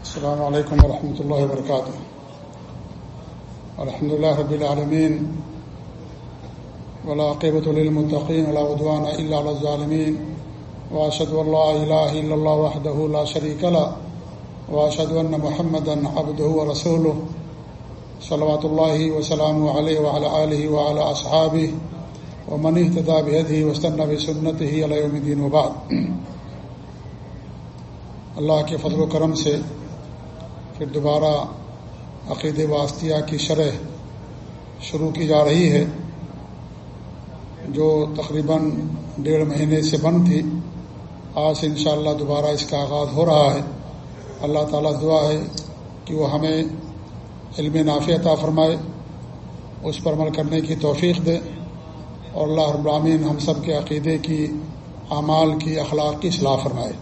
السلام علیکم ورحمۃ اللہ وبرکاتہ الحمد لله رب العالمين ولاقبۃ للمتقين، ولا عدوان الا على الظالمين واشهد ان لا اله الا الله وحده لا شريك له واشهد ان محمدا عبده ورسوله، صلوات الله وسلامه عليه وعلى اله وعلى اصحابه ومن اهتدى بهديه واستنى بسنته الى يوم الدين وبعد. اللہ کے فضل و کرم سے پھر دوبارہ عقید واسطیہ کی شرح شروع کی جا رہی ہے، جو تقریباً ڈیڑھ مہینے سے بند تھی۔ آج سے انشاءاللہ دوبارہ اس کا آغاز ہو رہا ہے۔ اللہ تعالیٰ دعا ہے کہ وہ ہمیں علم نافع عطا فرمائے، اس پر عمل کرنے کی توفیق دے۔ اور اللہ رب العالمین ہم سب کے عقیدے کی، اعمال کی، اخلاق کی اصلاح فرمائے۔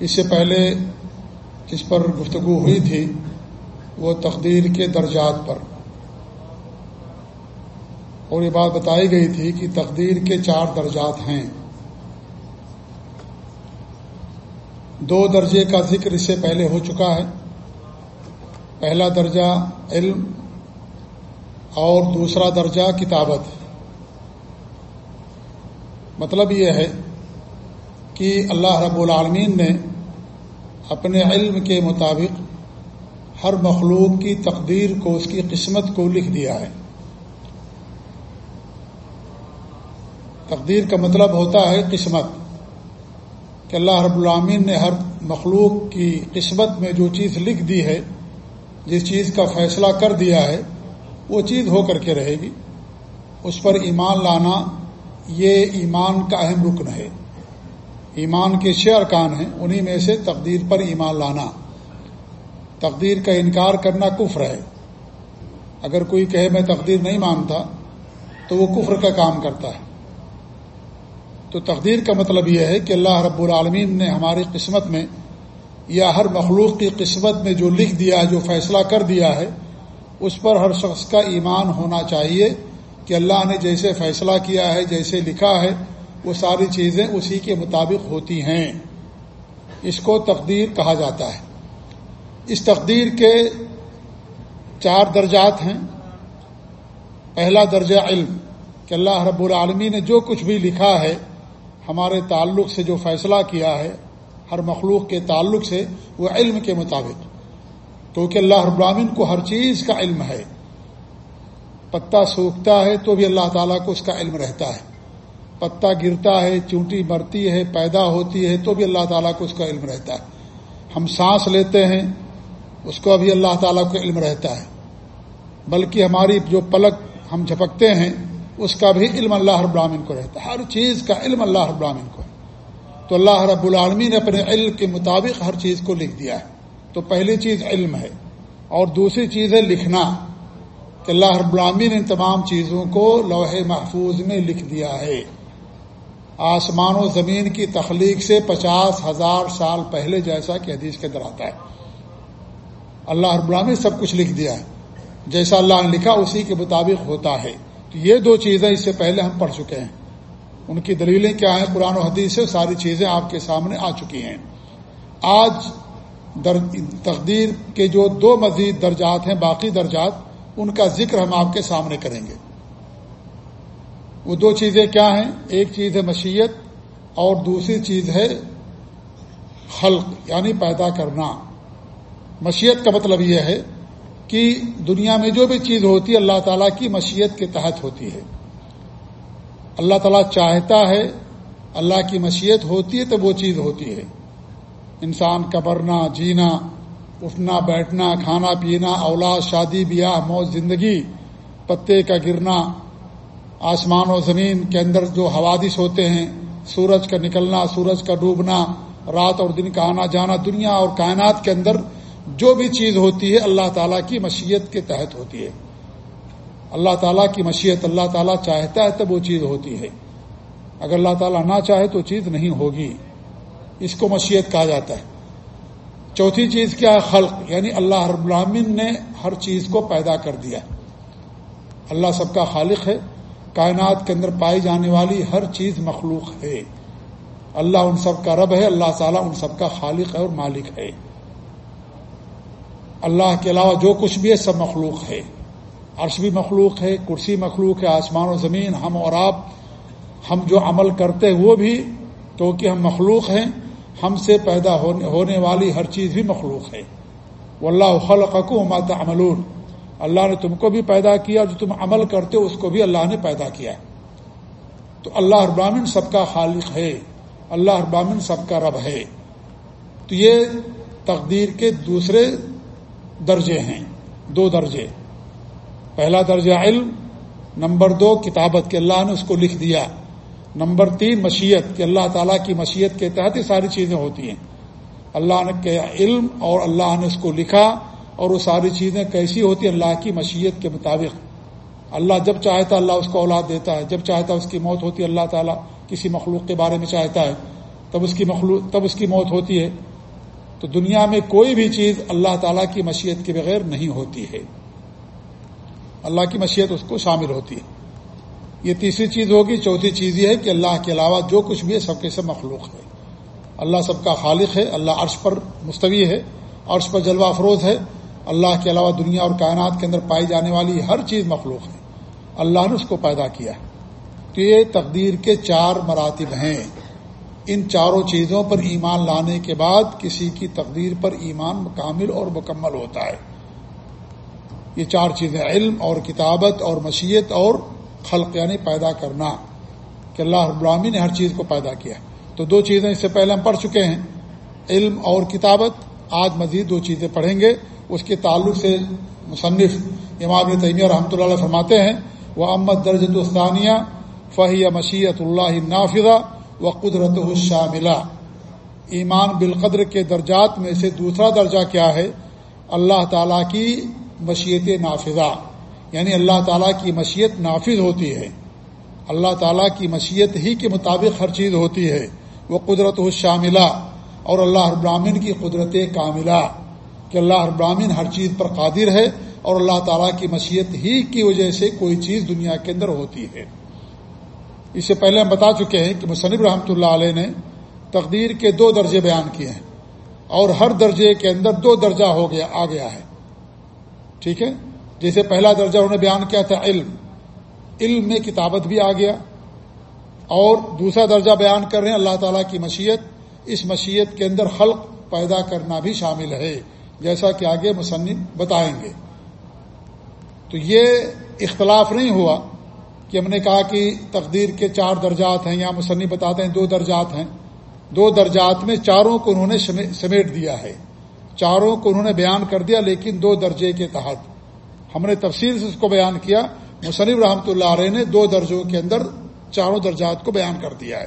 اس سے پہلے جس پر گفتگو ہوئی تھی، وہ تقدیر کے درجات پر۔ اور یہ بات بتائی گئی تھی کہ تقدیر کے چار درجات ہیں۔ دو درجے کا ذکر اس سے پہلے ہو چکا ہے۔ پہلا درجہ علم اور دوسرا درجہ کتابت۔ مطلب یہ ہے کہ اللہ رب العالمین نے اپنے علم کے مطابق ہر مخلوق کی تقدیر کو، اس کی قسمت کو لکھ دیا ہے۔ تقدیر کا مطلب ہوتا ہے قسمت، کہ اللہ رب العامین نے ہر مخلوق کی قسمت میں جو چیز لکھ دی ہے، جس چیز کا فیصلہ کر دیا ہے، وہ چیز ہو کر کے رہے گی۔ اس پر ایمان لانا یہ ایمان کا اہم رکن ہے۔ ایمان کے چھ ارکان ہیں، انہی میں سے تقدیر پر ایمان لانا۔ تقدیر کا انکار کرنا کفر ہے۔ اگر کوئی کہے میں تقدیر نہیں مانتا، تو وہ کفر کا کام کرتا ہے۔ تو تقدیر کا مطلب یہ ہے کہ اللہ رب العالمین نے ہماری قسمت میں یا ہر مخلوق کی قسمت میں جو لکھ دیا ہے جو فیصلہ کر دیا ہے، اس پر ہر شخص کا ایمان ہونا چاہیے کہ اللہ نے جیسے فیصلہ کیا ہے، جیسے لکھا ہے وہ ساری چیزیں اسی کے مطابق ہوتی ہیں۔ اس کو تقدیر کہا جاتا ہے۔ اس تقدیر کے چار درجات ہیں۔ پہلا درجہ علم، کہ اللہ رب العالمی نے جو کچھ بھی لکھا ہے، ہمارے تعلق سے جو فیصلہ کیا ہے، ہر مخلوق کے تعلق سے وہ علم کے مطابق۔ کیونکہ اللہ رب العالمین کو ہر چیز کا علم ہے۔ پتا سوکھتا ہے تو بھی اللہ تعالیٰ کو اس کا علم رہتا ہے۔ پتا گرتا ہے، چونٹی مرتی ہے، پیدا ہوتی ہے، تو بھی اللہ تعالیٰ کو اس کا علم رہتا ہے۔ ہم سانس لیتے ہیں، اس کو ابھی اللہ تعالیٰ کو علم رہتا ہے۔ بلکہ ہماری جو پلک ہم جھپکتے ہیں، اس کا بھی علم اللہ رب العالمین کو رہتا ہے۔ ہر چیز کا علم اللہ رب العالمین کو ہے۔ تو اللہ رب العالمین نے اپنے علم کے مطابق ہر چیز کو لکھ دیا ہے۔ تو پہلی چیز علم ہے، اور دوسری چیز ہے لکھنا۔ کہ اللہ رب العالمین نے ان تمام چیزوں کو لوح محفوظ میں لکھ دیا ہے۔ آسمان و زمین کی تخلیق سے پچاس ہزار سال پہلے جیسا کہ حدیث کے اندر آتا ہے۔ اللہ رب العالمین سب کچھ لکھ دیا ہے۔ جیسا اللہ نے لکھا، اسی کے مطابق ہوتا ہے۔ تو یہ دو چیزیں اس سے پہلے ہم پڑھ چکے ہیں۔ ان کی دلیلیں کیا ہیں؟ قرآن و حدیث سے ساری چیزیں آپ کے سامنے آ چکی ہیں۔ آج در، تقدیر کے جو دو مزید درجات ہیں، باقی درجات، ان کا ذکر ہم آپ کے سامنے کریں گے۔ وہ دو چیزیں کیا ہیں؟ ایک چیز ہے مشیت اور دوسری چیز ہے خلق یعنی پیدا کرنا۔ مشیت کا مطلب یہ ہے کہ دنیا میں جو بھی چیز ہوتی ہے، اللہ تعالیٰ کی مشیت کے تحت ہوتی ہے۔ اللہ تعالیٰ چاہتا ہے اللہ کی مشیت ہوتی ہے تو وہ چیز ہوتی ہے۔ انسان کا مرنا جینا، اٹھنا، بیٹھنا، کھانا پینا، اولاد، شادی، بیاہ، موت، زندگی، پتے کا گرنا آسمان و زمین کے اندر جو حوادث ہوتے ہیں، سورج کا نکلنا، سورج کا ڈوبنا، رات اور دن کا آنا جانا، دنیا اور کائنات کے اندر جو بھی چیز ہوتی ہے، اللہ تعالیٰ کی مشیت کے تحت ہوتی ہے۔ اللہ تعالیٰ کی مشیت اللہ تعالیٰ چاہتا ہے، تب وہ چیز ہوتی ہے۔ اگر اللہ تعالیٰ نہ چاہے تو چیز نہیں ہوگی۔ اس کو مشیت کہا جاتا ہے۔ چوتھی چیز کیا ہے؟ خلق یعنی اللہ رب العامن نے ہر چیز کو پیدا کر دیا۔ اللہ سب کا خالق ہے۔ کائنات کے اندر پائی جانے والی ہر چیز مخلوق ہے۔ اللہ ان سب کا رب ہے، اللہ تعالیٰ ان سب کا خالق ہے اور مالک ہے۔ اللہ کے علاوہ جو کچھ بھی ہے، سب مخلوق ہے۔ عرش بھی مخلوق ہے، کرسی مخلوق ہے، آسمان و زمین، ہم اور آپ، ہم جو عمل کرتے وہ بھی کیونکہ ہم مخلوق ہیں۔ ہم سے پیدا ہونے والی ہر چیز بھی مخلوق ہے۔ وہ اللہ خلقکم وما تعملون۔ اللہ نے تم کو بھی پیدا کیا، جو تم عمل کرتے ہو، اس کو بھی اللہ نے پیدا کیا تو اللہ ابراہین سب کا خالق ہے، اللہ ابراہین سب کا رب ہے۔ تو یہ تقدیر کے دوسرے درجے ہیں، دو درجے۔ پہلا درجہ علم، نمبر دو کتابت کے اللہ نے اس کو لکھ دیا۔ نمبر تین مشیت، کہ اللہ تعالیٰ کی مشیت کے تحت ہی ساری چیزیں ہوتی ہیں۔ اللہ نے کہ علم اور اللہ نے اس کو لکھا۔ اور وہ ساری چیزیں کیسی ہوتی ہیں اللہ کی مشیت کے مطابق۔ اللہ جب چاہتا اللہ اس کو اولاد دیتا ہے، جب چاہتا اس کی موت ہوتی ہے اللہ تعالیٰ کسی مخلوق کے بارے میں چاہتا ہے، تب اس کی مخلوق، تب اس کی موت ہوتی ہے۔ تو دنیا میں کوئی بھی چیز اللہ تعالیٰ کی مشیت کے بغیر نہیں ہوتی ہے۔ اللہ کی مشیت اس کو شامل ہوتی ہے۔ یہ تیسری چیز ہوگی، چوتھی چیز یہ ہے کہ اللہ کے علاوہ جو کچھ بھی ہے سب کے سب مخلوق ہے۔ اللہ سب کا خالق ہے، اللہ عرش پر مستوی ہے، عرش پر جلوہ افروز ہے۔ اللہ کے علاوہ دنیا اور کائنات کے اندر پائی جانے والی ہر چیز مخلوق ہے۔ اللہ نے اس کو پیدا کیا ہے۔ تو یہ تقدیر کے چار مراتب ہیں۔ ان چاروں چیزوں پر ایمان لانے کے بعد کسی کی تقدیر پر ایمان کامل اور مکمل ہوتا ہے۔ یہ چار چیزیں علم اور کتابت اور مشیت اور خلق یعنی پیدا کرنا، کہ اللہ رب نے ہر چیز کو پیدا کیا تو دو چیزیں اس سے پہلے ہم پڑھ چکے ہیں۔ علم اور کتابت، آج مزید دو چیزیں پڑھیں گے۔ اس کے تعلق سے مصنف امام تیمیہ رحمۃ اللہ علیہ فرماتے ہیں وہ امت درج الثانیہ فہی مشیت اللہ نافذہ و قدرت الشاملہ ایمان بالقدر کے درجات میں سے دوسرا درجہ کیا ہے؟ اللہ تعالیٰ کی مشیت نافذہ۔ یعنی اللہ تعالیٰ کی مشیت نافذ ہوتی ہے۔ اللہ تعالیٰ کی مشیت ہی کے مطابق ہر چیز ہوتی ہے۔ وہ قدرت شاملہ اور اللہ ابراہین کی قدرت کاملہ۔ کہ اللہ ابراہین ہر چیز پر قادر ہے اور اللہ تعالیٰ کی مشیت ہی کی وجہ سے کوئی چیز دنیا کے اندر ہوتی ہے۔ اس سے پہلے ہم بتا چکے ہیں کہ مصنف رحمۃ اللہ علیہ نے تقدیر کے دو درجے بیان کیے ہیں اور ہر درجے کے اندر دو درجہ ہو گیا، آ گیا ہے۔ ٹھیک ہے؟ جیسے پہلا درجہ انہوں نے بیان کیا تھا علم۔ علم میں کتابت بھی آ گیا۔ اور دوسرا درجہ بیان کر رہے ہیں اللہ تعالیٰ کی مشیت۔ اس مشیت کے اندر خلق پیدا کرنا بھی شامل ہے۔ جیسا کہ آگے مصنف بتائیں گے۔ تو یہ اختلاف نہیں ہوا کہ ہم نے کہا کہ تقدیر کے چار درجات ہیں یا مصنف بتاتے ہیں دو درجات ہیں۔ دو درجات میں چاروں کو انہوں نے سمیٹ دیا ہے۔ چاروں کو انہوں نے بیان کر دیا، لیکن دو درجے کے تحت۔ ہم نے تفصیل سے اس کو بیان کیا۔ مصنف رحمۃ اللہ علیہ نے دو درجوں کے اندر چاروں درجات کو بیان کر دیا ہے۔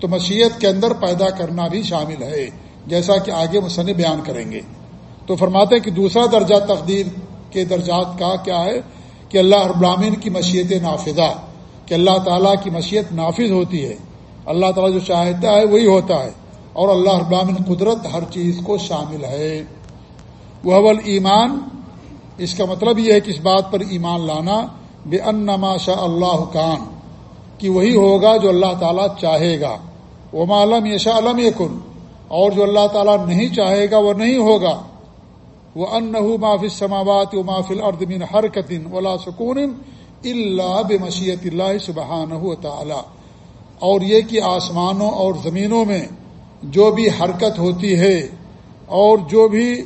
تو مشیت کے اندر پیدا کرنا بھی شامل ہے۔ جیسا کہ آگے مصنف بیان کریں گے۔ تو فرماتے ہیں کہ دوسرا درجہ تقدیر کے درجات کا کیا ہے؟ کہ اللہ ابراہین کی مشیت نافذہ، کہ اللہ تعالیٰ کی مشیت نافذ ہوتی ہے۔ اللہ تعالیٰ جو چاہتا ہے وہی ہوتا ہے۔ اور اللہ ابراہین قدرت ہر چیز کو شامل ہے۔ وہ ایمان اس کا مطلب یہ ہے کہ اس بات پر ایمان لانا بے ان شاء اللہ کان، کہ وہی ہوگا جو اللہ تعالیٰ چاہے گا۔ وہ معلوم یشا علم یقن اور جو اللہ تعالیٰ نہیں چاہے گا وہ نہیں ہوگا۔ وہ ان معافی سماوات و معافل اردمین حرکتن ولا سکون اللہ بے مشیت اللہ سبحان تعالی اور یہ کہ آسمانوں اور زمینوں میں جو بھی حرکت ہوتی ہے اور جو بھی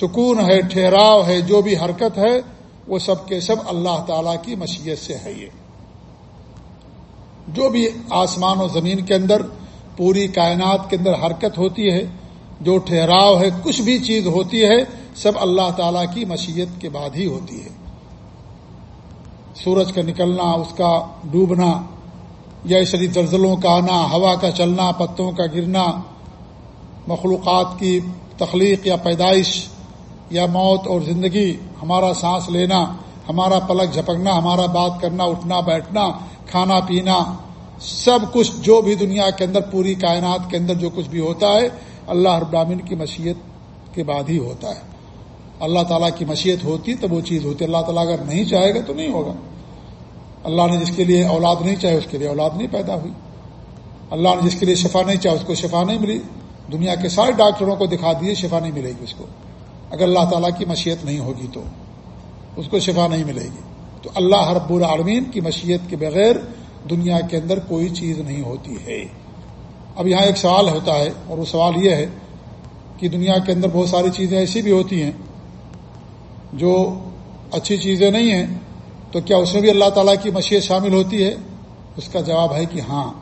سکون ہے، ٹھہراؤ ہے، جو بھی حرکت ہے، وہ سب کے سب اللہ تعالی کی مشیت سے ہے یہ۔ جو بھی آسمان و زمین کے اندر پوری کائنات کے اندر حرکت ہوتی ہے، جو ٹھہراؤ ہے، کچھ بھی چیز ہوتی ہے، سب اللہ تعالی کی مشیت کے بعد ہی ہوتی ہے۔ سورج کا نکلنا، اس کا ڈوبنا، یا اس لیے زلزلوں کا آنا، ہوا کا چلنا، پتوں کا گرنا، مخلوقات کی تخلیق یا پیدائش، یا موت اور زندگی، ہمارا سانس لینا، ہمارا پلک جھپکنا، ہمارا بات کرنا، اٹھنا، بیٹھنا، کھانا پینا سب کچھ جو بھی دنیا کے اندر، پوری کائنات کے اندر جو کچھ بھی ہوتا ہے، اللہ ابراہین کی مشیت کے بعد ہی ہوتا ہے۔ اللہ تعالیٰ کی مشیت ہوتی تب وہ چیز ہوتی۔ اللہ تعالیٰ اگر نہیں چاہے گا تو نہیں ہوگا۔ اللہ نے جس کے لیے اولاد نہیں چاہے اس کے لیے اولاد نہیں پیدا ہوئی۔ اللہ نے جس کے لیے شفا نہیں چاہے اس کو شفا نہیں ملی۔ دنیا کے سارے ڈاکٹروں کو دکھا دیے، شفا نہیں ملے گی اس کو۔ اگر اللہ تعالیٰ کی مشیت نہیں ہوگی تو، اس کو شفا نہیں ملے گی۔ تو اللہ رب العالمین کی مشیت کے بغیر دنیا کے اندر کوئی چیز نہیں ہوتی ہے۔ اب یہاں ایک سوال ہوتا ہے اور وہ سوال یہ ہے کہ دنیا کے اندر بہت ساری چیزیں ایسی بھی ہوتی ہیں جو اچھی چیزیں نہیں ہیں، تو کیا اس میں بھی اللہ تعالیٰ کی مشیت شامل ہوتی ہے؟ اس کا جواب ہے کہ ہاں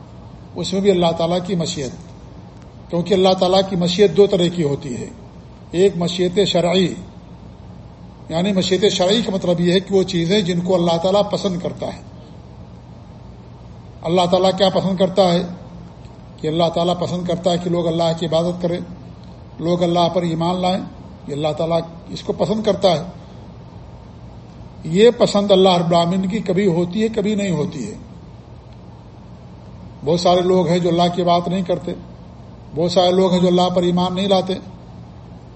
اس میں بھی اللہ تعالیٰ کی مشیت۔ کیونکہ اللہ تعالیٰ کی مشیت دو طرح کی ہوتی ہے۔ ایک مشیت شرعی یعنی مشیت شرعی کا مطلب یہ ہے کہ وہ چیزیں جن کو اللہ تعالیٰ پسند کرتا ہے۔ اللہ تعالیٰ کیا پسند کرتا ہے کہ اللہ تعالیٰ پسند کرتا ہے کہ لوگ اللہ کی عبادت کریں، لوگ اللہ پر ایمان لائیں، یہ اللہ تعالیٰ اس کو پسند کرتا ہے۔ یہ پسند اللہ رب العالمین کی کبھی ہوتی ہے، کبھی نہیں ہوتی ہے۔ بہت سارے لوگ ہیں جو اللہ کی بات نہیں کرتے، بہت سارے لوگ ہیں جو اللہ پر ایمان نہیں لاتے،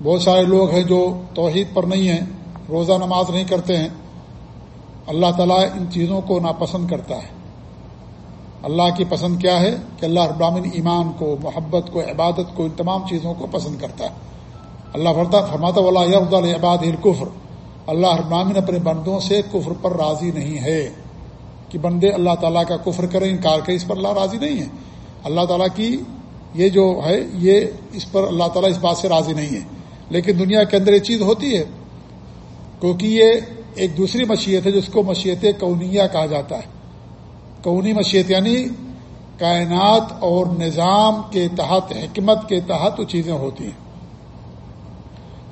بہت سارے لوگ ہیں جو توحید پر نہیں ہیں، روزہ نماز نہیں کرتے ہیں۔ اللہ تعالیٰ ان چیزوں کو ناپسند کرتا ہے۔ اللہ کی پسند کیا ہے کہ اللہ ابراہین ایمان کو، محبت کو، عبادت کو، ان تمام چیزوں کو پسند کرتا ہے۔ اللہ فرتا فرماتا والا یفد العباد القفر اللہ ابراہین اپنے بندوں سے کفر پر راضی نہیں ہے۔ کہ بندے اللہ تعالیٰ کا کفر کریں، انکار کریں، اس پر اللہ راضی نہیں ہے۔ اللہ تعالیٰ کی یہ جو ہے، یہ اس پر اللہ تعالیٰ اس بات سے راضی نہیں ہے۔ لیکن دنیا کے اندر یہ چیز ہوتی ہے، کیونکہ یہ ایک دوسری مشیت ہے، جس کو مشیت کونیا کہا جاتا ہے۔ کونی مشیت یعنی کائنات اور نظام کے تحت، حکمت کے تحت وہ چیزیں ہوتی ہیں۔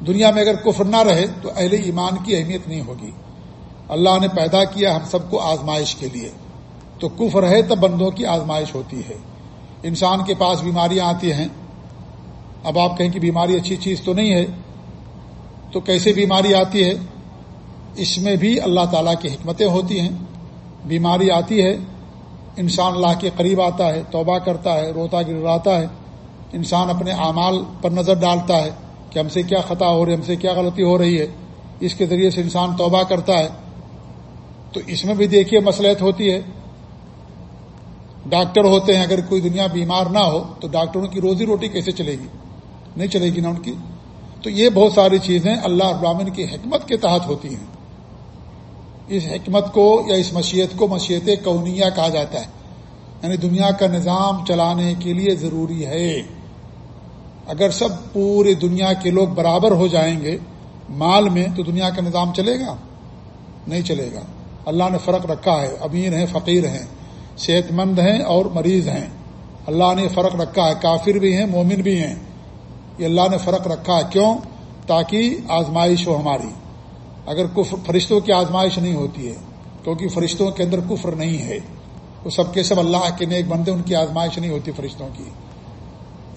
دنیا میں اگر کفر نہ رہے تو اہل ایمان کی اہمیت نہیں ہوگی۔ اللہ نے پیدا کیا ہم سب کو آزمائش کے لیے۔ تو کفر ہے تب بندوں کی آزمائش ہوتی ہے۔ انسان کے پاس بیماریاں آتی ہیں۔ اب آپ کہیں کہ بیماری اچھی چیز تو نہیں ہے، تو کیسے بیماری آتی ہے؟ اس میں بھی اللہ تعالیٰ کی حکمتیں ہوتی ہیں۔ بیماری آتی ہے انسان اللہ کے قریب آتا ہے، توبہ کرتا ہے، روتا گراتا ہے۔ انسان اپنے اعمال پر نظر ڈالتا ہے کہ ہم سے کیا خطا ہو رہی ہے، ہم سے کیا غلطی ہو رہی ہے۔ اس کے ذریعے سے انسان توبہ کرتا ہے۔ تو اس میں بھی دیکھیے مسلحت ہوتی ہے۔ ڈاکٹر ہوتے ہیں، اگر کوئی دنیا بیمار نہ ہو تو ڈاکٹروں کی روزی روٹی کیسے چلے گی؟ نہیں چلے گی نا ان کی؟ تو یہ بہت ساری چیزیں اللہ ابراہین کی حکمت کے تحت ہوتی ہیں۔ اس حکمت کو یا اس مشیت کو مشیت کونیا کہا جاتا ہے۔ یعنی دنیا کا نظام چلانے کے لیے ضروری ہے۔ اگر سب پورے دنیا کے لوگ برابر ہو جائیں گے مال میں تو دنیا کا نظام چلے گا؟ نہیں چلے گا۔ اللہ نے فرق رکھا ہے۔ امیر ہیں، فقیر ہیں صحت مند ہیں اور مریض ہیں۔ اللہ نے فرق رکھا ہے۔ کافر بھی ہیں، مومن بھی ہیں۔ یہ اللہ نے فرق رکھا ہے۔ کیوں؟ تاکہ آزمائش ہو ہماری۔ اگر کفر فرشتوں کی آزمائش نہیں ہوتی ہے، کیونکہ فرشتوں کے اندر کفر نہیں ہے۔ وہ سب کے سب اللہ کے نیک بندے، ان کی آزمائش نہیں ہوتی فرشتوں کی۔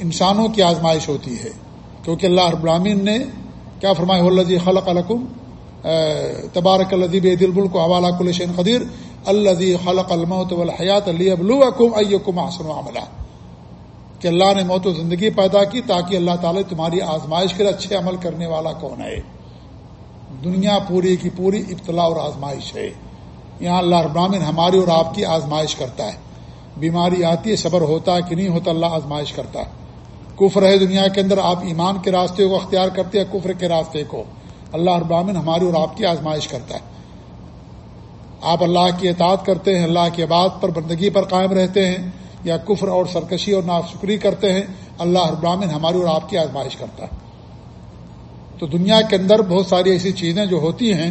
انسانوں کی آزمائش ہوتی ہے، کیونکہ اللہ ابراہین نے کیا فرمایا اللہ خلق القم تبارک الدیب دل بل کو حوالہ کلشین قدیر اللہ خلق الموت والحیات علی ابلوکم ایکم احسن عملہ کہ اللہ نے موت و زندگی پیدا کی تاکہ اللہ تعالی تمہاری آزمائش کے اچھے عمل کرنے والا کون ہے۔ دنیا پوری کی پوری ابتلا اور آزمائش ہے۔ یہاں اللہ ابراہین ہماری اور آپ کی آزمائش کرتا ہے۔ بیماری آتی ہے، صبر ہوتا ہے، کہ نہیں ہوتا اللہ آزمائش کرتا ہے۔ کفر ہے دنیا کے اندر، آپ ایمان کے راستے کو اختیار کرتے ہیں، کفر کے راستے کو۔ اللہ ابراہین ہماری اور آپ کی آزمائش کرتا ہے۔ آپ اللہ کی اطاعت کرتے ہیں، اللہ کی بات پر، بندگی پر قائم رہتے ہیں، یا کفر اور سرکشی اور ناشکری کرتے ہیں، اللہ ابراہین ہماری اور آپ کی آزمائش کرتا ہے۔ تو دنیا کے اندر بہت ساری ایسی چیزیں جو ہوتی ہیں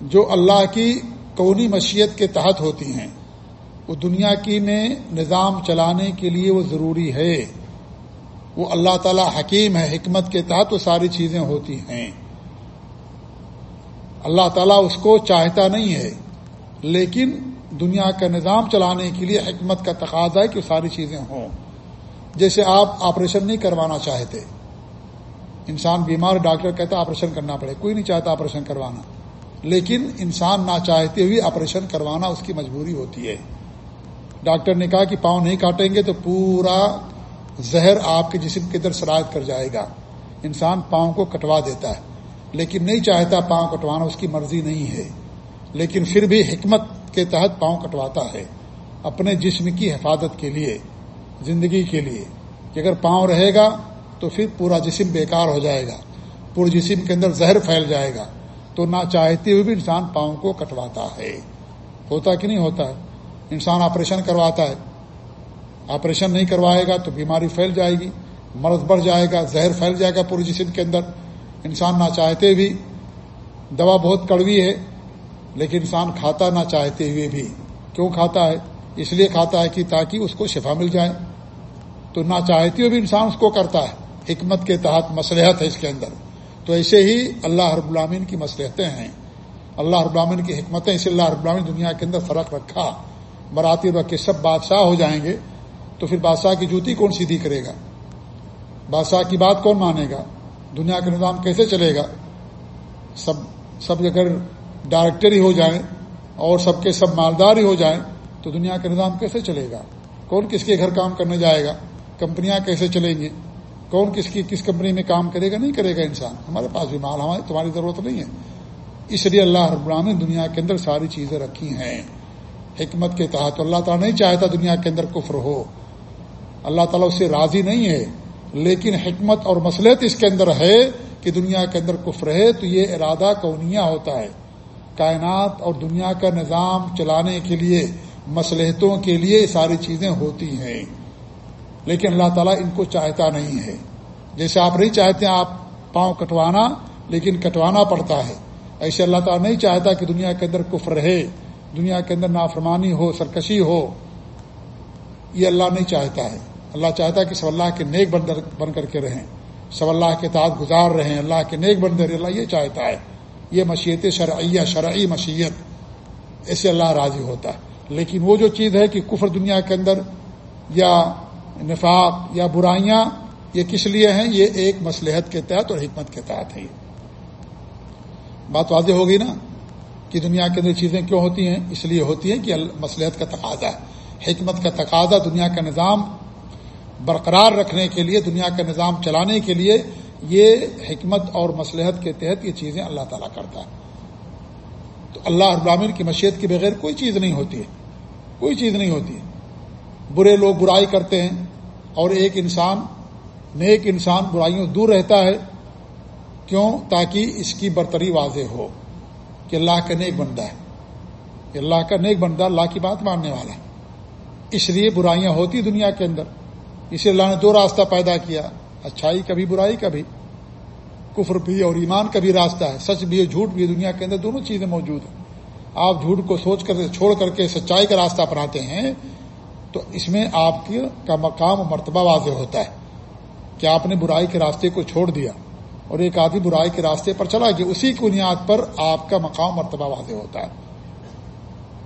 جو اللہ کی کونی مشیت کے تحت ہوتی ہیں۔ وہ دنیا کی میں نظام چلانے کے لیے وہ ضروری ہے۔ وہ اللہ تعالی حکیم ہے، حکمت کے تحت وہ ساری چیزیں ہوتی ہیں۔ اللہ تعالیٰ اس کو چاہتا نہیں ہے، لیکن دنیا کا نظام چلانے کے لیے حکمت کا تقاضا ہے کہ ساری چیزیں ہوں۔ جیسے آپ آپریشن نہیں کروانا چاہتے انسان بیمار ڈاکٹر کہتا آپریشن کرنا پڑے، کوئی نہیں چاہتا آپریشن کروانا۔ لیکن انسان نہ چاہتے ہوئے آپریشن کروانا اس کی مجبوری ہوتی ہے۔ ڈاکٹر نے کہا کہ پاؤں نہیں کاٹیں گے تو پورا زہر آپ کے جسم کے اندر سرایت کر جائے گا۔ انسان پاؤں کو کٹوا دیتا ہے، لیکن نہیں چاہتا پاؤں کٹوانا، اس کی مرضی نہیں ہے۔ لیکن پھر بھی حکمت کے تحت پاؤں کٹواتا ہے، اپنے جسم کی حفاظت کے لیے، زندگی کے لیے۔ کہ اگر پاؤں رہے گا تو پھر پورا جسم بیکار ہو جائے گا، پورے جسم کے اندر زہر پھیل جائے گا۔ تو نہ چاہتے ہوئے بھی انسان پاؤں کو کٹواتا ہے۔ ہوتا کہ نہیں ہوتا؟ ہے انسان آپریشن کرواتا ہے۔ آپریشن نہیں کروائے گا تو بیماری پھیل جائے گی، مرض بڑھ جائے گا، زہر پھیل جائے گا پورے جسم کے اندر۔ انسان نہ چاہتے بھی دوا بہت کڑوی ہے، لیکن انسان کھاتا نہ چاہتے ہوئے بھی۔ کیوں کھاتا ہے؟ اس لیے کھاتا ہے کہ تاکہ اس کو شفا مل جائے۔ تو نہ چاہتے ہوئے بھی انسان اس کو کرتا ہے۔ حکمت کے تحت مسلحت ہے اس کے اندر۔ تو ایسے ہی اللہ رب العامین کی مسلحتیں ہیں۔ اللہ رب العامین کی حکمتیں اسے اللہ رب العامین دنیا کے اندر فرق رکھا۔ براتی رکھ کے سب بادشاہ ہو جائیں گے، تو پھر بادشاہ کی جوتی کون سیدھی کرے گا؟ بادشاہ کی بات کون مانے گا؟ دنیا کا نظام کیسے چلے گا؟ سب سب اگر ڈائریکٹر ہی ہو جائیں اور سب کے سب مالدار ہی ہو جائیں، تو دنیا کا نظام کیسے چلے گا؟ کون کس کے گھر کام کرنے جائے گا؟ کمپنیاں کیسے چلیں گی؟ کون کس کی کس کمپنی میں کام کرے گا؟ نہیں کرے گا انسان۔ ہمارے پاس بھی مال، ہمارے تمہاری ضرورت نہیں ہے۔ اس لیے اللہ رب العالمین دنیا کے اندر ساری چیزیں رکھی ہیں۔ حکمت کے تحت اللہ تعالیٰ نہیں چاہتا دنیا کے اندر کفر ہو۔ اللہ تعالیٰ اس سے راضی نہیں ہے۔ لیکن حکمت اور مسلحت اس کے اندر ہے کہ دنیا کے اندر کفر ہے، تو یہ ارادہ کونیا ہوتا ہے۔ کائنات اور دنیا کا نظام چلانے کے لیے، مسلحتوں کے لیے ساری چیزیں ہوتی ہیں۔ لیکن اللہ تعالیٰ ان کو چاہتا نہیں ہے۔ جیسے آپ نہیں چاہتے آپ پاؤں کٹوانا، لیکن کٹوانا پڑتا ہے۔ ایسے اللہ تعالیٰ نہیں چاہتا کہ دنیا کے اندر کفر رہے، دنیا کے اندر نافرمانی ہو، سرکشی ہو۔ یہ اللہ نہیں چاہتا ہے۔ اللہ چاہتا ہے کہ سب اللہ کے نیک بندر بن کر کے رہیں۔ سب اللہ کے تعداد گزار رہیں، اللہ کے نیک بندر اللہ یہ چاہتا ہے۔ یہ مشیت شرعیہ، شرعی مشیت۔ ایسے اللہ راضی ہوتا ہے۔ لیکن وہ جو چیز ہے کہ کفر دنیا کے اندر یا نفاق یا برائیاں یہ کس لیے ہیں؟ یہ ایک مسلحت کے تحت اور حکمت کے تحت ہے بات واضح ہوگی نا کہ دنیا کے اندر چیزیں کیوں ہوتی ہیں؟ اس لیے ہوتی ہیں کہ مسلحت کا تقاضا ہے۔ حکمت کا تقاضا دنیا کا نظام برقرار رکھنے کے لیے، دنیا کا نظام چلانے کے لیے یہ حکمت اور مسلحت کے تحت یہ چیزیں اللہ تعالیٰ کرتا ہے۔ تو اللہ ابراہین کی مشیت کے بغیر کوئی چیز نہیں ہوتی ہے۔ کوئی چیز نہیں ہوتی ہے۔ برے لوگ برائی کرتے ہیں اور ایک انسان، نیک انسان برائیوں دور رہتا ہے، کیوں؟ تاکہ اس کی برتری واضح ہو کہ اللہ کا نیک بندہ ہے۔ کہ اللہ کا نیک بندہ اللہ کی بات ماننے والا ہے۔ اس لیے برائیاں ہوتی دنیا کے اندر۔ اسے اللہ نے دو راستہ پیدا کیا، اچھائی کبھی، برائی کبھی۔ کفر بھی اور ایمان کا بھی راستہ ہے۔ سچ بھی جھوٹ بھی دنیا کے اندر دونوں چیزیں موجود ہیں۔ آپ جھوٹ کو سوچ کر چھوڑ کر کے سچائی کا راستہ اپناتے ہیں تو اس میں آپ کا مقام و مرتبہ واضح ہوتا ہے کہ آپ نے برائی کے راستے کو چھوڑ دیا اور ایک آدمی برائی کے راستے پر چلا گیا، اسی کی بنیاد پر آپ کا مقام مرتبہ واضح ہوتا ہے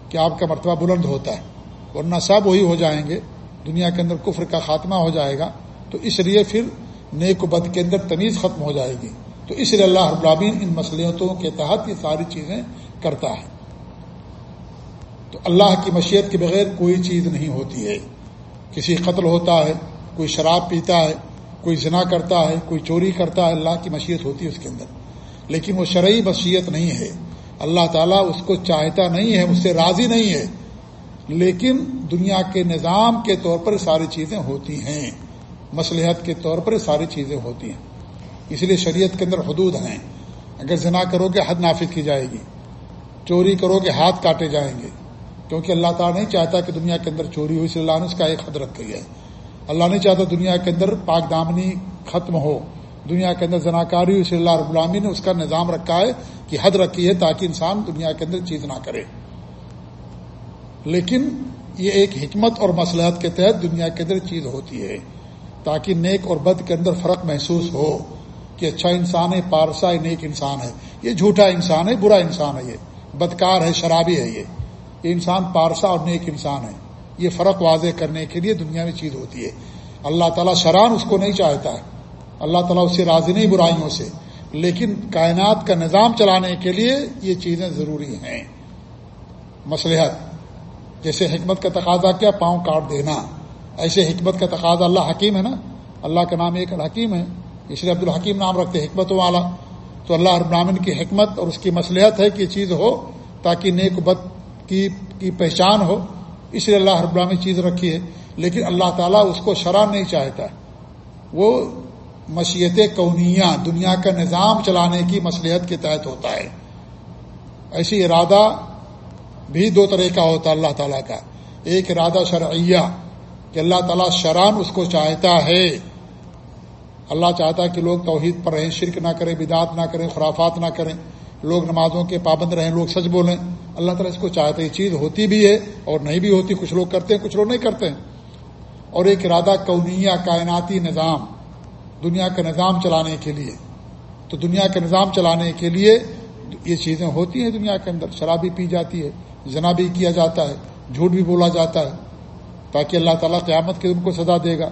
کہ آپ کا مرتبہ بلند ہوتا ہے، ورنہ سب وہی ہو جائیں گے، دنیا کے اندر کفر کا خاتمہ ہو جائے گا، تو اس لیے پھر نیک و بد کے اندر تمیز ختم ہو جائے گی۔ تو اس لیے اللہ ابرابین ان مسلحتوں کے تحت یہ ساری چیزیں کرتا ہے۔ تو اللہ کی مشیت کے بغیر کوئی چیز نہیں ہوتی ہے۔ کسی قتل ہوتا ہے، کوئی شراب پیتا ہے، کوئی زنا کرتا ہے، کوئی چوری کرتا ہے، اللہ کی مشیت ہوتی ہے اس کے اندر۔ لیکن وہ شرعی مشیت نہیں ہے۔ اللہ تعالیٰ اس کو چاہتا نہیں ہے اس سے راضی نہیں ہے۔ لیکن دنیا کے نظام کے طور پر ساری چیزیں ہوتی ہیں۔ مصلحت کے طور پر ساری چیزیں ہوتی ہیں۔ اس لیے شریعت کے اندر حدود ہیں۔ اگر زنا کرو گے، حد نافذ کی جائے گی۔ چوری کرو گے، ہاتھ کاٹے جائیں گے۔ کیونکہ اللہ تعالیٰ نہیں چاہتا کہ دنیا کے اندر چوری ہوئی سے اللہ نے اس کا ایک حد رکھی ہے۔ اللہ نہیں چاہتا دنیا کے اندر پاک دامنی ختم ہو۔ دنیا کے اندر زناکاری ہوئی سے اللہ رب العامی نے اس کا نظام رکھا ہے کہ حد رکھی ہے تاکہ انسان دنیا کے اندر چیز نہ کرے۔ لیکن یہ ایک حکمت اور مسلحت کے تحت دنیا کے اندر چیز ہوتی ہے، تاکہ نیک اور بد کے اندر فرق محسوس ہو کہ اچھا انسان ہے، پارسا ہے نیک انسان ہے۔ یہ جھوٹا انسان ہے، برا انسان ہے یہ۔ بدکار ہے، شرابی ہے یہ۔ یہ انسان پارسا اور نیک انسان ہے۔ یہ فرق واضح کرنے کے لیے دنیا میں چیز ہوتی ہے۔ اللہ تعالیٰ شران اس کو نہیں چاہتا ہے۔ اللہ تعالیٰ اس سے راضی نہیں برائیوں سے۔ لیکن کائنات کا نظام چلانے کے لیے یہ چیزیں ضروری ہیں۔ مسلحت جیسے حکمت کا تقاضا کیا، پاؤں کاٹ دینا۔ ایسے حکمت کا تقاضا اللہ حکیم ہے نا۔ اللہ کا نام ایک الحکیم ہے۔ اس لیے عبد الحکیم نام رکھتے حکمت والا۔ تو اللہ ابراہین کی حکمت اور اس کی مصلحت ہے کہ یہ چیز ہو تاکہ نیک بد کی کی پہچان ہو، اس لیے اللہ ابراہین چیز رکھی ہے، لیکن اللہ تعالیٰ اس کو شرح نہیں چاہتا وہ مشیت کونیاں دنیا کا نظام چلانے کی مصلیحت کے تحت ہوتا ہے۔ ایسی ارادہ بھی دو طرح کا ہوتا ہے اللہ تعالیٰ کا۔ ایک ارادہ شرعیہ، کہ اللہ تعالیٰ شران اس کو چاہتا ہے۔ اللہ چاہتا ہے کہ لوگ توحید پر رہیں، شرک نہ کریں بدعت نہ کریں، خرافات نہ کریں۔ لوگ نمازوں کے پابند رہیں، لوگ سچ بولیں۔ اللہ تعالیٰ اس کو چاہتا ہے یہ چیز ہوتی بھی ہے اور نہیں بھی ہوتی، کچھ لوگ کرتے ہیں، کچھ لوگ نہیں کرتے ہیں۔ اور ایک ارادہ کونیا کائناتی نظام، دنیا کا نظام چلانے کے لیے۔ تو دنیا کا نظام چلانے کے لیے یہ چیزیں ہوتی ہیں دنیا کے اندر۔ شرابی پی جاتی ہے جنا بھی کیا جاتا ہے، جھوٹ بھی بولا جاتا ہے۔ تاکہ اللہ تعالیٰ قیامت کے ان کو سزا دے گا۔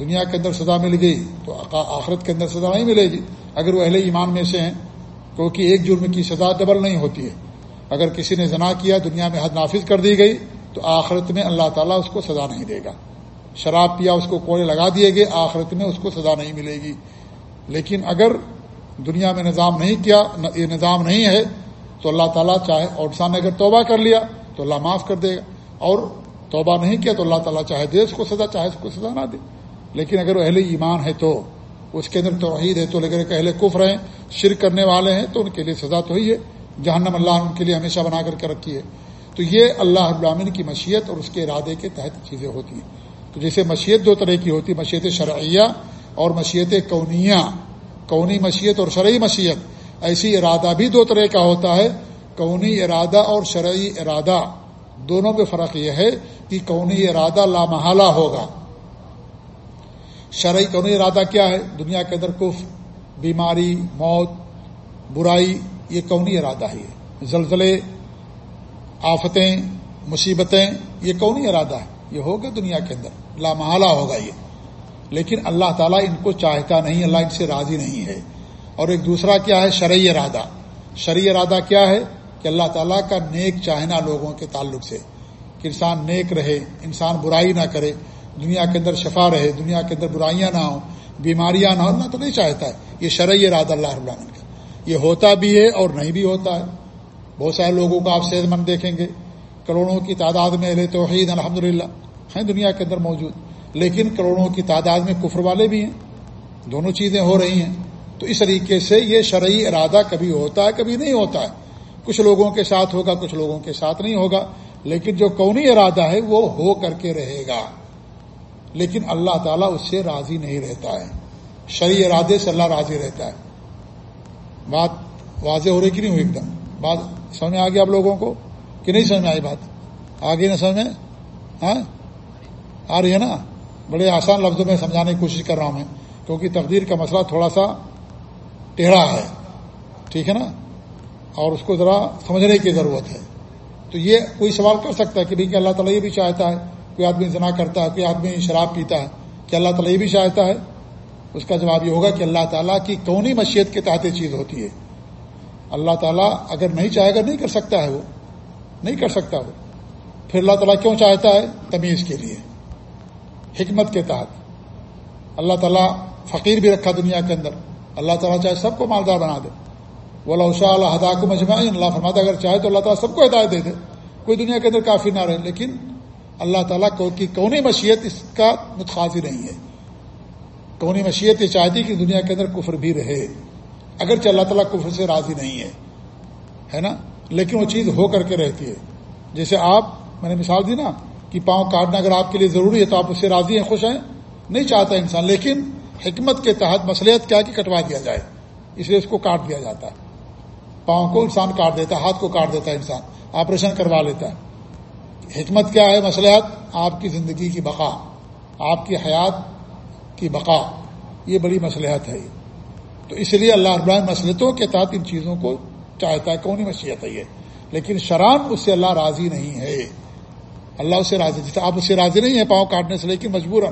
دنیا کے اندر سزا مل گئی تو آخرت کے اندر سزا نہیں ملے گی۔ اگر وہ اہل ایمان میں سے ہیں، کیونکہ ایک جرم کی سزا ڈبل نہیں ہوتی ہے۔ اگر کسی نے زنا کیا، دنیا میں حد نافذ کر دی گئی، تو آخرت میں اللہ تعالیٰ اس کو سزا نہیں دے گا۔ شراب پیا اس کو کوڑے لگا دیے گئے، آخرت میں اس کو سزا نہیں ملے گی۔ لیکن اگر دنیا میں نظام نہیں کیا یہ نظام نہیں ہے، تو اللہ تعالیٰ چاہے اور انسان نے اگر توبہ کر لیا، تو اللہ معاف کر دے گا۔ اور توبہ نہیں کیا، تو اللہ تعالیٰ چاہے دے اس کو سزا، چاہے اس کو سزا نہ دے۔ لیکن اگر وہ اہل ایمان ہے تو، اس کے اندر توحید ہے تو، لیکن اہل کفر ہیں، شرک کرنے والے ہیں، تو ان کے لیے سزا تو ہی ہے۔ جہنم اللہ ان کے لیے ہمیشہ بنا کر کے رکھی ہے۔ تو یہ اللہ ابراہین کی مشیت اور اس کے ارادے کے تحت چیزیں ہوتی ہیں۔ تو جیسے مشیت دو طرح کی ہوتی مشیت شرعیہ اور مشیت کونیا کونی مشیت اور شرعی مشیت، ایسی ارادہ بھی دو طرح کا ہوتا ہے، کونی ارادہ اور شرعی ارادہ۔ دونوں میں فرق یہ ہے کہ کونی ارادہ لامحالہ ہوگا۔ شرعی کونی ارادہ کیا ہے؟ دنیا کے اندر کف بیماری، موت، برائی یہ کونی ارادہ ہی ہے۔ زلزلے، آفتیں، مصیبتیں، یہ کونی ارادہ ہے۔ یہ ہوگا دنیا کے اندر۔ لامحالہ ہوگا یہ۔ لیکن اللہ تعالیٰ ان کو چاہتا نہیں، اللہ ان سے راضی نہیں ہے۔ اور ایک دوسرا کیا ہے؟ شرعی ارادہ۔ شرعی ارادہ کیا ہے؟ کہ اللہ تعالیٰ کا نیک چاہنا لوگوں کے تعلق سے۔ کہ انسان نیک رہے، انسان برائی نہ کرے، دنیا کے اندر شفا رہے، دنیا کے اندر برائیاں نہ ہوں، بیماریاں نہ ہوں، اللہ تو نہیں چاہتا ہے۔ یہ شرعی ارادہ اللہ رب العالمین کا۔ یہ ہوتا بھی ہے اور نہیں بھی ہوتا ہے۔ بہت سارے لوگوں کو آپ صحت مند دیکھیں گے۔ کروڑوں کی تعداد میں اہل توحید الحمد للہ ہیں دنیا کے اندر موجود۔ لیکن کروڑوں کی تعداد میں کفر والے بھی ہیں۔ دونوں چیزیں ہو رہی ہیں۔ تو اس طریقے سے یہ شرعی ارادہ کبھی ہوتا ہے، کبھی نہیں ہوتا ہے۔ کچھ لوگوں کے ساتھ ہوگا، کچھ لوگوں کے ساتھ نہیں ہوگا۔ لیکن جو قونی ارادہ ہے وہ ہو کر کے رہے گا۔ لیکن اللہ تعالیٰ اس سے راضی نہیں رہتا ہے۔ شرعی ارادے سے اللہ راضی رہتا ہے۔ بات واضح ہو رہی کہ نہیں ہوئی ایک دم؟ بات سمجھ میں آ گیا آپ لوگوں کو کہ نہیں سمجھ میں آئی بات؟ آگے نہ سمجھ میں؟ ہاں؟ آ رہی ہے نا؟ بڑے آسان لفظوں میں سمجھانے کی کوشش کر رہا ہوں میں، کیونکہ تقدیر کا مسئلہ تھوڑا سا ٹیڑھا ہے۔ ٹھیک ہے نا؟ اور اس کو ذرا سمجھنے کی ضرورت ہے۔ تو یہ کوئی سوال کر سکتا ہے کہ بھائی کہ اللہ تعالیٰ یہ بھی چاہتا ہے، کوئی آدمی جنا کرتا ہے، کوئی آدمی شراب پیتا ہے کہ اللہ تعالیٰ یہ بھی چاہتا ہے؟ اس کا جواب یہ ہوگا کہ اللہ تعالیٰ کی کونی مشیت کے تحت چیز ہوتی ہے۔ اللہ تعالیٰ اگر نہیں چاہے گا، نہیں کر سکتا ہے وہ۔ نہیں کر سکتا وہ۔ پھر اللہ تعالیٰ کیوں چاہتا ہے؟ تمیز کے لیے۔ حکمت کے تحت۔ اللہ تعالیٰ فقیر بھی رکھا دنیا کے اندر۔ اللہ تعالیٰ چاہے سب کو مالدار بنا دے۔ وہ اللہ اللہ ہدا کو مجمع اللہ فرماتا اگر چاہے تو اللہ تعالیٰ سب کو ہدایت دے دے۔ کوئی دنیا کے اندر کافی نہ رہے، لیکن اللہ تعالیٰ کی کونی مشیت اس کا متخاذی نہیں ہے۔ کونی مشیت یہ چاہتی کہ دنیا کے اندر کفر بھی رہے۔ اگرچہ اللہ تعالیٰ کفر سے راضی نہیں ہے ہے نا؟ لیکن وہ چیز ہو کر کے رہتی ہے۔ جیسے آپ، میں نے مثال دی نا کہ پاؤں کاٹنا اگر آپ کے لیے ضروری ہے تو آپ اس سے راضی ہیں، خوش ہیں؟ نہیں چاہتا انسان، لیکن حکمت کے تحت مسلیت کیا کہ کٹوا دیا جائے۔ اس لیے اس کو کاٹ دیا جاتا ہے۔ پاؤں کو انسان کاٹ دیتا ہے، ہاتھ کو کاٹ دیتا ہے انسان، آپریشن کروا لیتا ہے۔ حکمت کیا ہے؟ مسلیات آپ کی زندگی کی بقا، آپ کی حیات کی بقا، یہ بڑی مسلحت ہے۔ تو اس لیے اللہ ابراہیم مسلطوں کے تحت ان چیزوں کو چاہتا ہے، کون مسیحت ہے یہ؟ لیکن شران اس سے اللہ راضی نہیں ہے۔ اللہ اس سے راضی جیسے آپ اس سے راضی نہیں ہیں پاؤں کاٹنے سے لیکن مجبور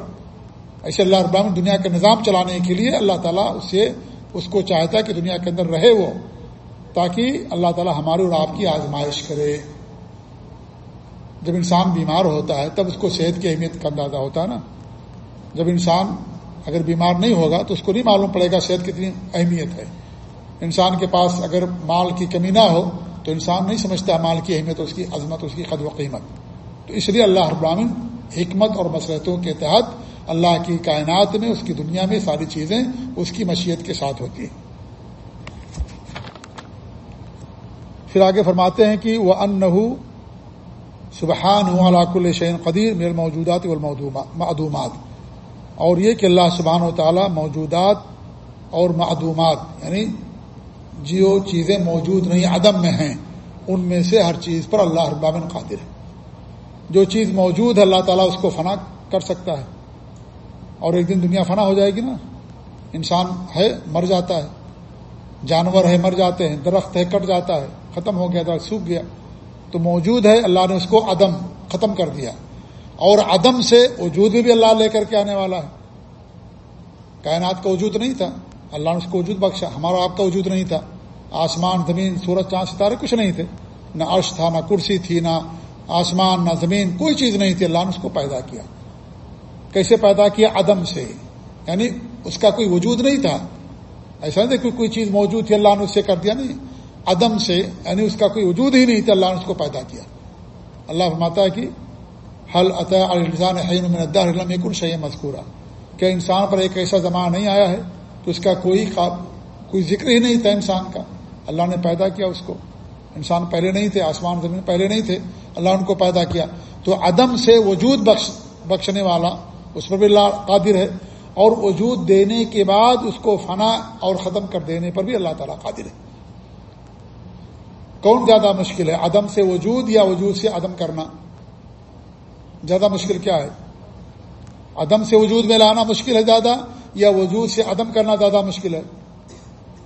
ایسے اللہ ابراہم دنیا کا نظام چلانے کے لیے اللہ تعالیٰ اس سے، اس کو چاہتا ہے کہ دنیا کے اندر رہے وہ، تاکہ اللہ تعالیٰ ہمارے اور آپ کی آزمائش کرے۔ جب انسان بیمار ہوتا ہے، تب اس کو صحت کی اہمیت کا اندازہ ہوتا ہے نا۔ جب انسان اگر بیمار نہیں ہوگا تو اس کو نہیں معلوم پڑے گا صحت کتنی اہمیت ہے۔ انسان کے پاس اگر مال کی کمی نہ ہو تو انسان نہیں سمجھتا مال کی اہمیت، اس کی عظمت، اس کی قدر و قیمت۔ تو اس لیے اللہ ابراہین حکمت اور مسرتوں کے تحت اللہ کی کائنات میں، اس کی دنیا میں ساری چیزیں اس کی مشیت کے ساتھ ہوتی ہیں۔ پھر آگے فرماتے ہیں کہ وہ ان سبحان ہوں علاق الشین قدیر میرے موجودات معدومات اور یہ کہ اللہ سبحان و تعالیٰ موجودات اور معدومات یعنی جو چیزیں موجود نہیں، عدم میں ہیں، ان میں سے ہر چیز پر اللہ ابامن قادر ہے۔ جو چیز موجود ہے، اللہ تعالیٰ اس کو فنا کر سکتا ہے۔ اور ایک دن دنیا فنا ہو جائے گی نا۔ انسان ہے، مر جاتا ہے۔ جانور ہے، مر جاتے ہیں۔ درخت ہے، کٹ جاتا ہے۔ ختم ہو گیا درخت سوکھ گیا۔ تو موجود ہے، اللہ نے اس کو عدم ختم کر دیا۔ اور عدم سے وجود بھی اللہ لے کر کے آنے والا ہے۔ کائنات کا وجود نہیں تھا۔ اللہ نے اس کو وجود بخشا۔ ہمارا آپ کا وجود نہیں تھا۔ آسمان، زمین، سورج، چاند، ستارے کچھ نہیں تھے۔ نہ عرش تھا، نہ کرسی تھی، نہ آسمان، نہ زمین، کوئی چیز نہیں تھی۔ اللہ نے اس کو پیدا کیا۔ کیسے پیدا کیا؟ عدم سے۔ یعنی اس کا کوئی وجود نہیں تھا۔ ایسا نہیں کہ کوئی چیز موجود تھی، اللہ نے اس سے کر دیا۔ نہیں۔ عدم سے یعنی اس کا کوئی وجود ہی نہیں تھا، اللہ نے اس کو پیدا کیا۔ اللہ فرماتا ہے کہ حل عطا الزان حین کن شہ مذکورہ کہ انسان پر ایک ایسا زمانہ نہیں آیا ہے کہ اس کا کوئی خواب کوئی ذکر ہی نہیں تھا انسان کا. اللہ نے پیدا کیا اس کو. انسان پہلے نہیں تھے، آسمان زمین پہلے نہیں تھے، اللہ ان کو پیدا کیا. تو عدم سے وجود بخش بخشنے والا اس پر بھی اللہ قادر ہے، اور وجود دینے کے بعد اس کو فنا اور ختم کر دینے پر بھی اللہ تعالیٰ قادر ہے۔ کون زیادہ مشکل ہے؟ عدم سے وجود یا وجود سے عدم کرنا؟ زیادہ مشکل کیا ہے؟ عدم سے وجود میں لانا مشکل ہے زیادہ یا وجود سے عدم کرنا زیادہ مشکل ہے؟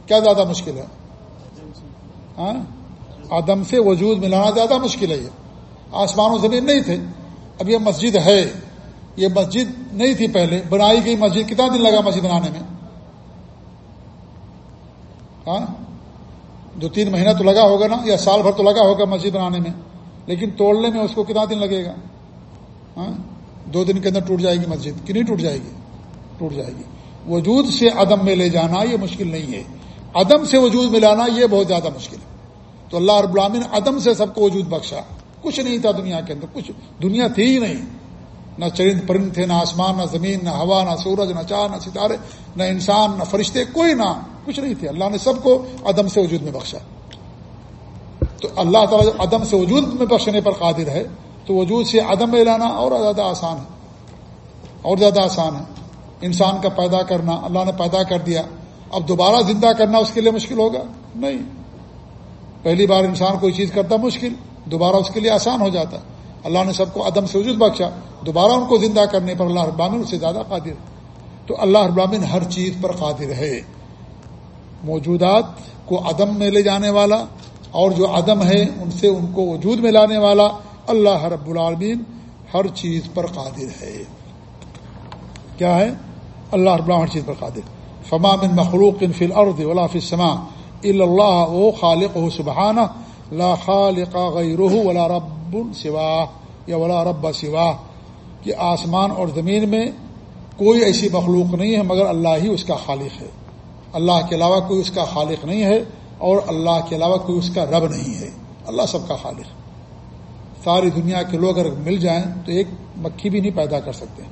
کیا زیادہ مشکل ہے؟ ہاں؟ عدم سے وجود میں لانا زیادہ مشکل ہے یہ۔ آسمان و زمین نہیں تھے۔ اب یہ مسجد ہے۔ یہ مسجد نہیں تھی پہلے۔ بنائی گئی مسجد کتنا دن لگا مسجد بنانے میں؟ ہاں؟ دو تین مہینہ تو لگا ہوگا نا یا سال بھر تو لگا ہوگا مسجد بنانے میں، لیکن توڑنے میں اس کو کتنا دن لگے گا؟ ہاں؟ دو دن کے اندر ٹوٹ جائے گی مسجد۔ کہ نہیں ٹوٹ جائے گی؟ ٹوٹ جائے گی۔ وجود سے عدم میں لے جانا یہ مشکل نہیں ہے۔ عدم سے وجود میں لانا یہ بہت زیادہ مشکل ہے۔ تو اللہ رب العالمین عدم سے سب کو وجود بخشا۔ کچھ نہیں تھا دنیا کے اندر، کچھ دنیا تھی ہی نہیں۔ نہ چرند پرند تھے، نہ آسمان، نہ زمین، نہ ہوا، نہ سورج، نہ چاند، نہ ستارے، نہ انسان، نہ فرشتے، کوئی نہ کچھ نہیں تھے۔ اللہ نے سب کو عدم سے وجود میں بخشا۔ تو اللہ تعالیٰ عدم سے وجود میں بخشنے پر قادر ہے تو وجود سے عدم میں لانا اور زیادہ آسان ہے۔ اور زیادہ آسان ہے۔ انسان کا پیدا کرنا، اللہ نے پیدا کر دیا۔ اب دوبارہ زندہ کرنا اس کے لیے مشکل ہوگا؟ نہیں۔ پہلی بار انسان کوئی چیز کرتا مشکل، دوبارہ اس کے لیے آسان ہو جاتا۔ اللہ نے سب کو عدم سے وجود بخشا، دوبارہ ان کو زندہ کرنے پر اللہ ابامن اس سے زیادہ قادر۔ تو اللہ ابامن ہر چیز پر قادر ہے۔ موجودات کو عدم میں لے جانے والا اور جو عدم ہے، ان سے ان کو وجود میں لانے والا اللہ رب العالمین ہر چیز پر قادر ہے۔ کیا ہے؟ اللہ رب ہر چیز پر قادر۔ فما من مخلوق فی الارض ولا فی السماء الا اللہ او خالق سبحانہ، لا خالق غیرہ ولا رب سوا یا ولا رب سوا کہ آسمان اور زمین میں کوئی ایسی مخلوق نہیں ہے مگر اللہ ہی اس کا خالق ہے۔ اللہ کے علاوہ کوئی اس کا خالق نہیں ہے اور اللہ کے علاوہ کوئی اس کا رب نہیں ہے۔ اللہ سب کا خالق۔ ساری دنیا کے لوگ اگر مل جائیں تو ایک مکھی بھی نہیں پیدا کر سکتے۔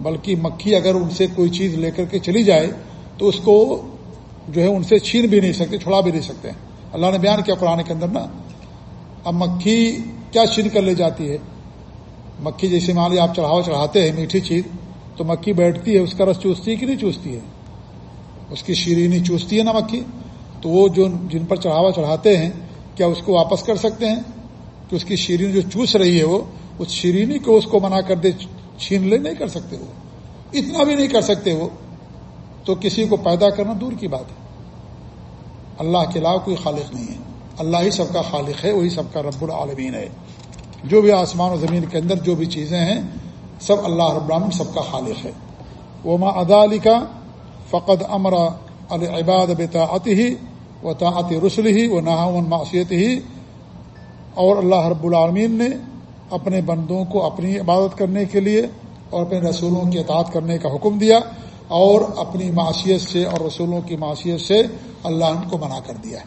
بلکہ مکھی اگر ان سے کوئی چیز لے کر کے چلی جائے تو اس کو جو ہے ان سے چھین بھی نہیں سکتے، چھڑا بھی نہیں سکتے۔ اللہ نے بیان کیا قرآن کے اندر نا، اب مکھی کیا چھین کر لے جاتی ہے؟ مکھی جیسے مان لیے آپ چڑھاوا چڑھاتے ہیں میٹھی چیز، تو مکھی بیٹھتی ہے، اس کا رس چوستی ہے کہ نہیں چوستی ہے؟ اس کی شیرینی چوستی ہے نا مکھی۔ تو وہ جو جن پر چڑھاوا چڑھاتے ہیں، کیا اس کو واپس کر سکتے ہیں؟ کہ اس کی شیرینی جو چوس رہی ہے وہ، اس شیرینی کو اس کو منع کر دے، چھین لے، نہیں کر سکتے وہ۔ اتنا بھی نہیں کر سکتے وہ۔ تو کسی کو پیدا کرنا دور کی بات ہے۔ اللہ کے علاوہ کوئی خالق نہیں ہے۔ اللہ ہی سب کا خالق ہے، وہی سب کا رب العالمین ہے۔ جو بھی آسمان و زمین کے اندر جو بھی چیزیں ہیں، سب اللہ رب العالمین سب کا خالق ہے۔ وہ ماں ادا علی کا فقد امر العباد بتاعت ہی و تعط رسل ہی و نہ معاشیت ہی اور اللہ رب العالمین نے اپنے بندوں کو اپنی عبادت کرنے کے لیے اور اپنے رسولوں کی اطاعت کرنے کا حکم دیا اور اپنی معاشیت سے اور رسولوں کی معاشیت سے اللہ ان کو منع کر دیا ہے۔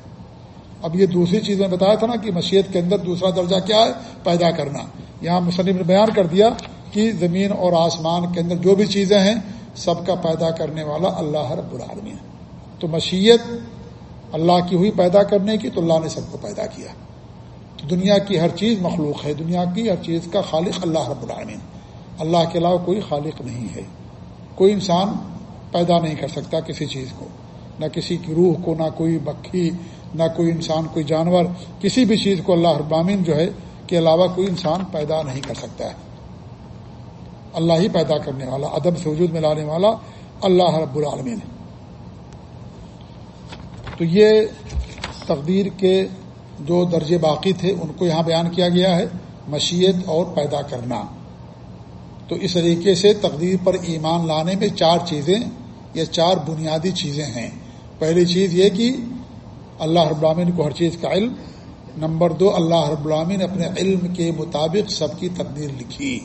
اب یہ دوسری چیز میں بتایا تھا نا کہ مشیت کے اندر دوسرا درجہ کیا ہے؟ پیدا کرنا۔ یہاں مصنف نے بیان کر دیا کی زمین اور آسمان کے اندر جو بھی چیزیں ہیں، سب کا پیدا کرنے والا اللہ رب العالمین تو مشیت اللہ کی ہوئی پیدا کرنے کی تو اللہ نے سب کو پیدا کیا۔ دنیا کی ہر چیز مخلوق ہے، دنیا کی ہر چیز کا خالق اللہ رب العالمین۔ اللہ کے علاوہ کوئی خالق نہیں ہے۔ کوئی انسان پیدا نہیں کر سکتا کسی چیز کو۔ نہ کسی کی روح کو، نہ کوئی بکھی، نہ کوئی انسان، کوئی جانور، کسی بھی چیز کو اللہ ابامین جو ہے کے علاوہ کوئی انسان پیدا نہیں کر سکتا ہے۔ اللہ ہی پیدا کرنے والا ادب سے وجود میں لانے والا اللہ رب العالمین۔ ہے تو یہ تقدیر کے جو درجے باقی تھے، ان کو یہاں بیان کیا گیا ہے، مشیت اور پیدا کرنا۔ تو اس طریقے سے تقدیر پر ایمان لانے میں چار چیزیں یا چار بنیادی چیزیں ہیں۔ پہلی چیز یہ کہ اللہ رب العالمین کو ہر چیز کا علم۔ نمبر دو، اللہ رب العالمین نے اپنے علم کے مطابق سب کی تقدیر لکھی۔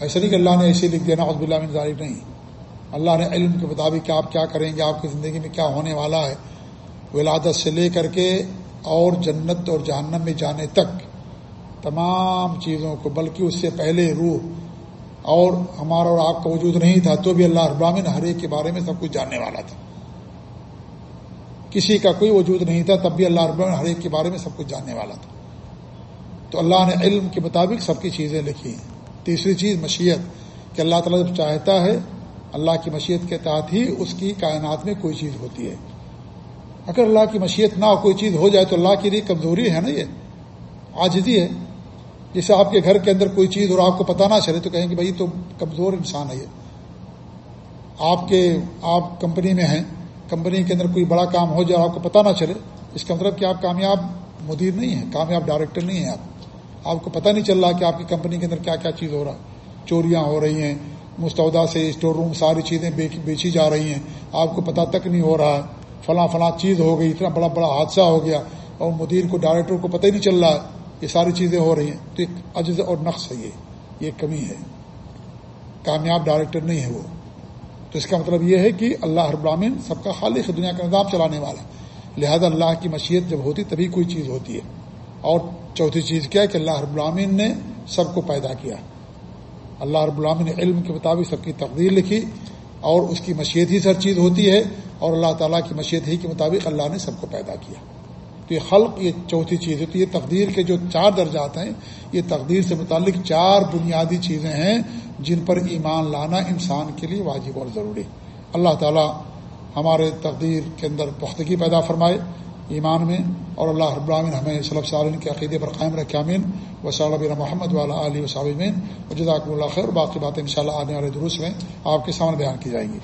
ایسا نہیں کہ اللہ نے ایسے لکھ دیا عزب اللہ ظاہر نہیں۔ اللہ نے علم کے مطابق کہ آپ کیا کریں گے، آپ کی زندگی میں کیا ہونے والا ہے۔ ولادت سے لے کر کے اور جنت اور جہنم میں جانے تک تمام چیزوں کو، بلکہ اس سے پہلے روح اور ہمارا اور آپ کا وجود نہیں تھا، تو بھی اللہ ابراہین ہر ایک کے بارے میں سب کچھ جاننے والا تھا۔ کسی کا کوئی وجود نہیں تھا، تب بھی اللہ ابراہین ہر ایک کے بارے میں سب کچھ جاننے والا تھا۔ تو اللہ نے علم کے مطابق سب کی چیزیں لکھی ہیں۔ تیسری چیز، مشیت، کہ اللہ تعالیٰ جب چاہتا ہے، اللہ کی مشیت کے تحت ہی اس کی کائنات میں کوئی چیز ہوتی ہے۔ اگر اللہ کی مشیت نہ ہو، کوئی چیز ہو جائے تو اللہ کے لیے کمزوری ہے نا یہ؟ آجزی ہے۔ جیسے آپ کے گھر کے اندر کوئی چیز اور آپ کو پتہ نہ چلے تو کہیں گے بھائی تو کمزور انسان ہے یہ۔ آپ کے، آپ کمپنی میں ہیں، کمپنی کے اندر کوئی بڑا کام ہو جائے آپ کو پتہ نہ چلے، اس کا مطلب کہ آپ کامیاب مدیر نہیں ہیں، کامیاب ڈائریکٹر نہیں ہیں آپ۔ آپ کو پتہ نہیں چل رہا کہ آپ کی کمپنی کے اندر کیا کیا چیز ہو رہا ہے۔ چوریاں ہو رہی ہیں مستعودہ سے اسٹور روم ساری چیزیں بیچی جا رہی ہیں، آپ کو پتہ تک نہیں ہو رہا ہے۔ فلاں فلاں چیز ہو گئی، اتنا بڑا بڑا حادثہ ہو گیا اور مدیر کو ڈائریکٹر کو پتہ ہی نہیں چل رہا ہے یہ ساری چیزیں ہو رہی ہیں۔ تو ایک عجز اور نقص ہے یہ یہ کمی ہے۔ کامیاب ڈائریکٹر نہیں ہے وہ۔ تو اس کا مطلب یہ ہے کہ اللہ ہر سب کا خالص دنیا کا نظام چلانے والا لہذا اللہ کی مشیت جب ہوتی تبھی کوئی چیز ہوتی ہے۔ اور چوتھی چیز کیا ہے کہ اللہ رب نے سب کو پیدا کیا۔ اللہ رب العامن نے علم کے مطابق سب کی تقدیر لکھی اور اس کی مشیت ہی ہر چیز ہوتی ہے۔ اور اللہ تعالیٰ کی مشیت ہی کے مطابق اللہ نے سب کو پیدا کیا۔ تو یہ خلق، یہ چوتھی چیز ہے۔ تو یہ تقدیر کے جو چار درجات ہیں، یہ تقدیر سے متعلق چار بنیادی چیزیں ہیں جن پر ایمان لانا انسان کے لیے واجب اور ضروری۔ اللہ تعالیٰ ہمارے تقدیر کے اندر پختگی پیدا فرمائے ایمان میں، اور اللہ ابراہین ہمیں صلب سالین کے عقیدے پر قائم رکھے امین و صلی محمد والا علیہ و و جزاک اللہ خیر۔ باقی باتیں ان شاء اللہ آنے والے دروس میں آپ کے سامنے بیان کی جائیں گی۔